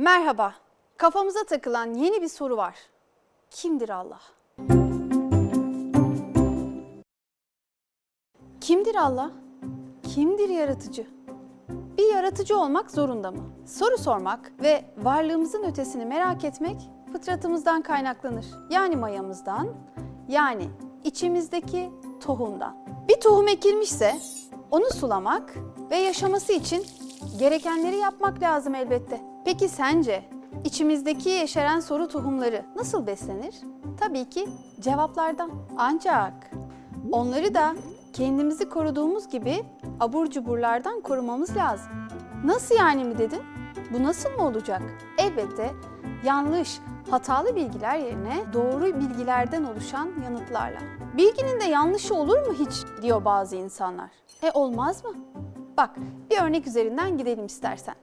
Merhaba. Kafamıza takılan yeni bir soru var. Kimdir Allah? Kimdir Allah? Kimdir yaratıcı? Bir yaratıcı olmak zorunda mı? Soru sormak ve varlığımızın ötesini merak etmek fıtratımızdan kaynaklanır. Yani mayamızdan, yani içimizdeki tohumdan. Bir tohum ekilmişse onu sulamak ve yaşaması için gerekenleri yapmak lazım elbette. Peki sence içimizdeki yeşeren soru tohumları nasıl beslenir? Tabii ki cevaplardan. Ancak onları da kendimizi koruduğumuz gibi abur cuburlardan korumamız lazım. Nasıl yani mi dedin? Bu nasıl mı olacak? Elbette yanlış, hatalı bilgiler yerine doğru bilgilerden oluşan yanıtlarla. Bilginin de yanlışı olur mu hiç diyor bazı insanlar. E olmaz mı? Bak bir örnek üzerinden gidelim istersen.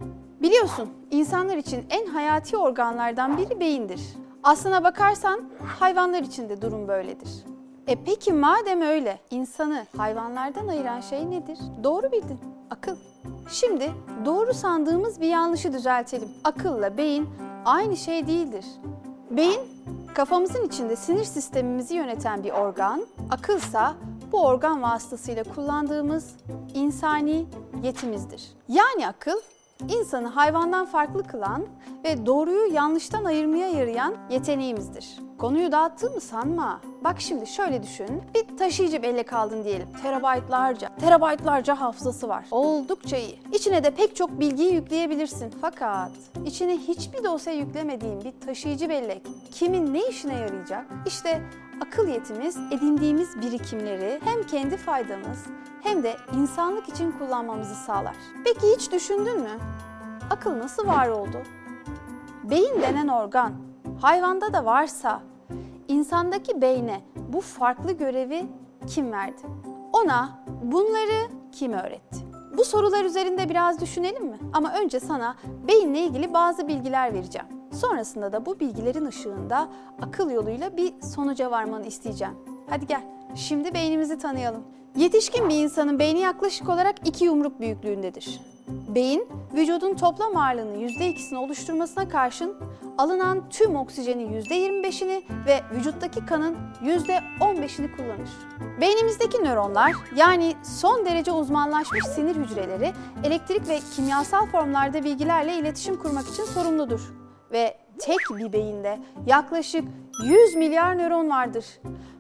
Biliyorsun insanlar için en hayati organlardan biri beyindir. Aslına bakarsan hayvanlar için de durum böyledir. E peki madem öyle insanı hayvanlardan ayıran şey nedir? Doğru bildin. Akıl. Şimdi doğru sandığımız bir yanlışı düzeltelim. Akılla beyin aynı şey değildir. Beyin kafamızın içinde sinir sistemimizi yöneten bir organ, akılsa bu organ vasıtasıyla kullandığımız insani yetimizdir. Yani akıl insanı hayvandan farklı kılan ve doğruyu yanlıştan ayırmaya yarayan yeteneğimizdir. Konuyu dağıttığımı sanma. Bak şimdi şöyle düşün. Bir taşıyıcı bellek aldın diyelim. Terabaytlarca, terabaytlarca hafızası var. Oldukça iyi. İçine de pek çok bilgiyi yükleyebilirsin. Fakat içine hiçbir dosya yüklemediğin bir taşıyıcı bellek kimin ne işine yarayacak? İşte akıl yetimiz edindiğimiz birikimleri hem kendi faydamız hem de insanlık için kullanmamızı sağlar. Peki hiç düşündün mü? Akıl nasıl var oldu? Beyin denen organ hayvanda da varsa insandaki beyne bu farklı görevi kim verdi? Ona bunları kim öğretti? Bu sorular üzerinde biraz düşünelim mi? Ama önce sana beyinle ilgili bazı bilgiler vereceğim. Sonrasında da bu bilgilerin ışığında akıl yoluyla bir sonuca varmanı isteyeceğim. Hadi gel. Şimdi beynimizi tanıyalım. Yetişkin bir insanın beyni yaklaşık olarak iki yumruk büyüklüğündedir. Beyin, vücudun toplam ağırlığının %2'sini oluşturmasına karşın alınan tüm oksijenin %25'ini ve vücuttaki kanın %15'ini kullanır. Beynimizdeki nöronlar yani son derece uzmanlaşmış sinir hücreleri elektrik ve kimyasal formlarda bilgilerle iletişim kurmak için sorumludur. Ve tek bir beyinde yaklaşık 100 milyar nöron vardır.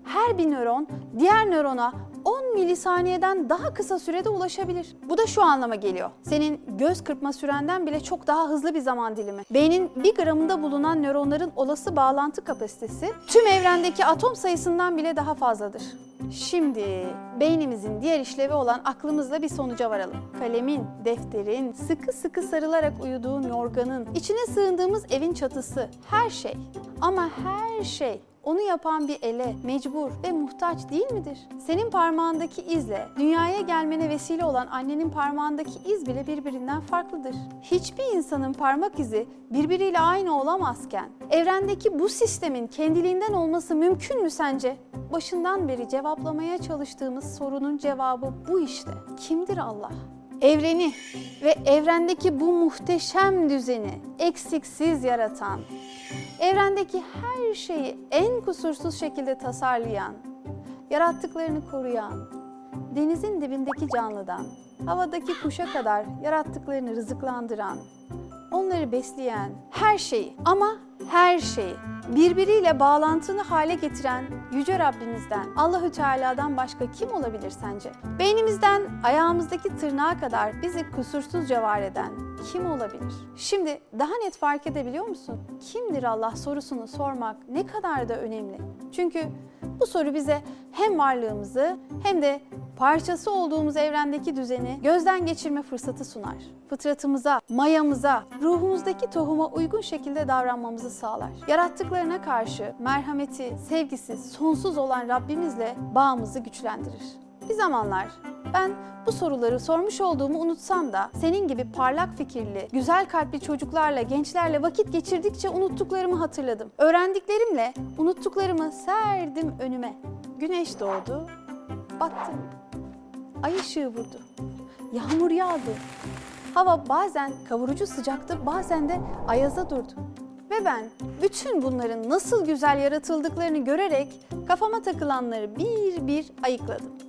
Her bir nöron diğer nörona 10 milisaniyeden daha kısa sürede ulaşabilir. Bu da şu anlama geliyor. Senin göz kırpma sürenden bile çok daha hızlı bir zaman dilimi. Beynin bir gramında bulunan nöronların olası bağlantı kapasitesi tüm evrendeki atom sayısından bile daha fazladır. Şimdi beynimizin diğer işlevi olan aklımızla bir sonuca varalım. Kalemin, defterin, sıkı sıkı sarılarak uyuduğun yorganın, içine sığındığımız evin çatısı, her şey ama her şey onu yapan bir ele mecbur ve muhtaç değil midir? Senin parmağındaki izle dünyaya gelmene vesile olan annenin parmağındaki iz bile birbirinden farklıdır. Hiçbir insanın parmak izi birbiriyle aynı olamazken evrendeki bu sistemin kendiliğinden olması mümkün mü sence? Başından beri cevaplamaya çalıştığımız sorunun cevabı bu işte. Kimdir Allah? Evreni ve evrendeki bu muhteşem düzeni eksiksiz yaratan, evrendeki her şeyi en kusursuz şekilde tasarlayan, yarattıklarını koruyan, denizin dibindeki canlıdan, havadaki kuşa kadar yarattıklarını rızıklandıran, onları besleyen her şeyi ama her şeyi birbiriyle bağlantılı hale getiren yüce Rabbimizden, Allahü Teala'dan başka kim olabilir sence? Beynimizden ayağımızdaki tırnağa kadar bizi kusursuzca var eden kim olabilir? Şimdi daha net fark edebiliyor musun? Kimdir Allah sorusunu sormak ne kadar da önemli. Çünkü bu soru bize hem varlığımızı hem de parçası olduğumuz evrendeki düzeni gözden geçirme fırsatı sunar. Fıtratımıza, mayamıza, ruhumuzdaki tohuma uygun şekilde davranmamızı sağlar. Yarattıklarına karşı merhameti, sevgisi sonsuz olan Rabbimizle bağımızı güçlendirir. Bir zamanlar ben bu soruları sormuş olduğumu unutsam da senin gibi parlak fikirli, güzel kalpli çocuklarla, gençlerle vakit geçirdikçe unuttuklarımı hatırladım. Öğrendiklerimle unuttuklarımı serdim önüme. Güneş doğdu, battı. Ay ışığı vurdu. Yağmur yağdı. Hava bazen kavurucu sıcaktı, bazen de ayaza durdu. Ve ben bütün bunların nasıl güzel yaratıldıklarını görerek kafama takılanları bir bir ayıkladım.